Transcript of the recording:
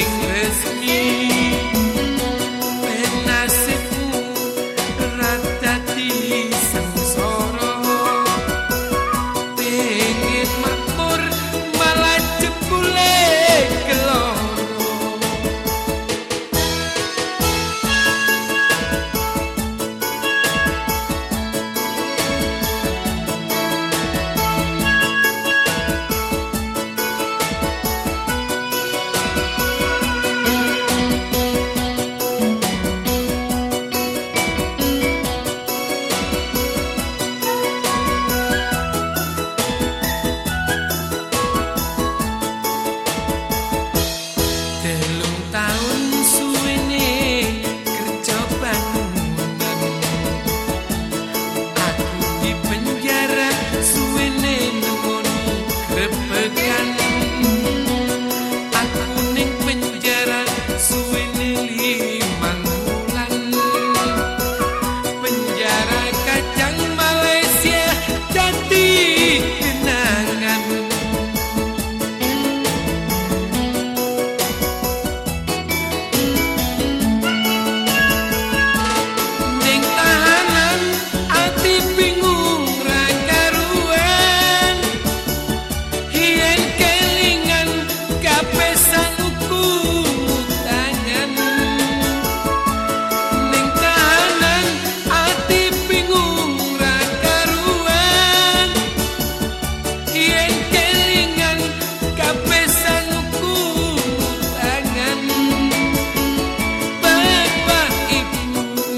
sing with me.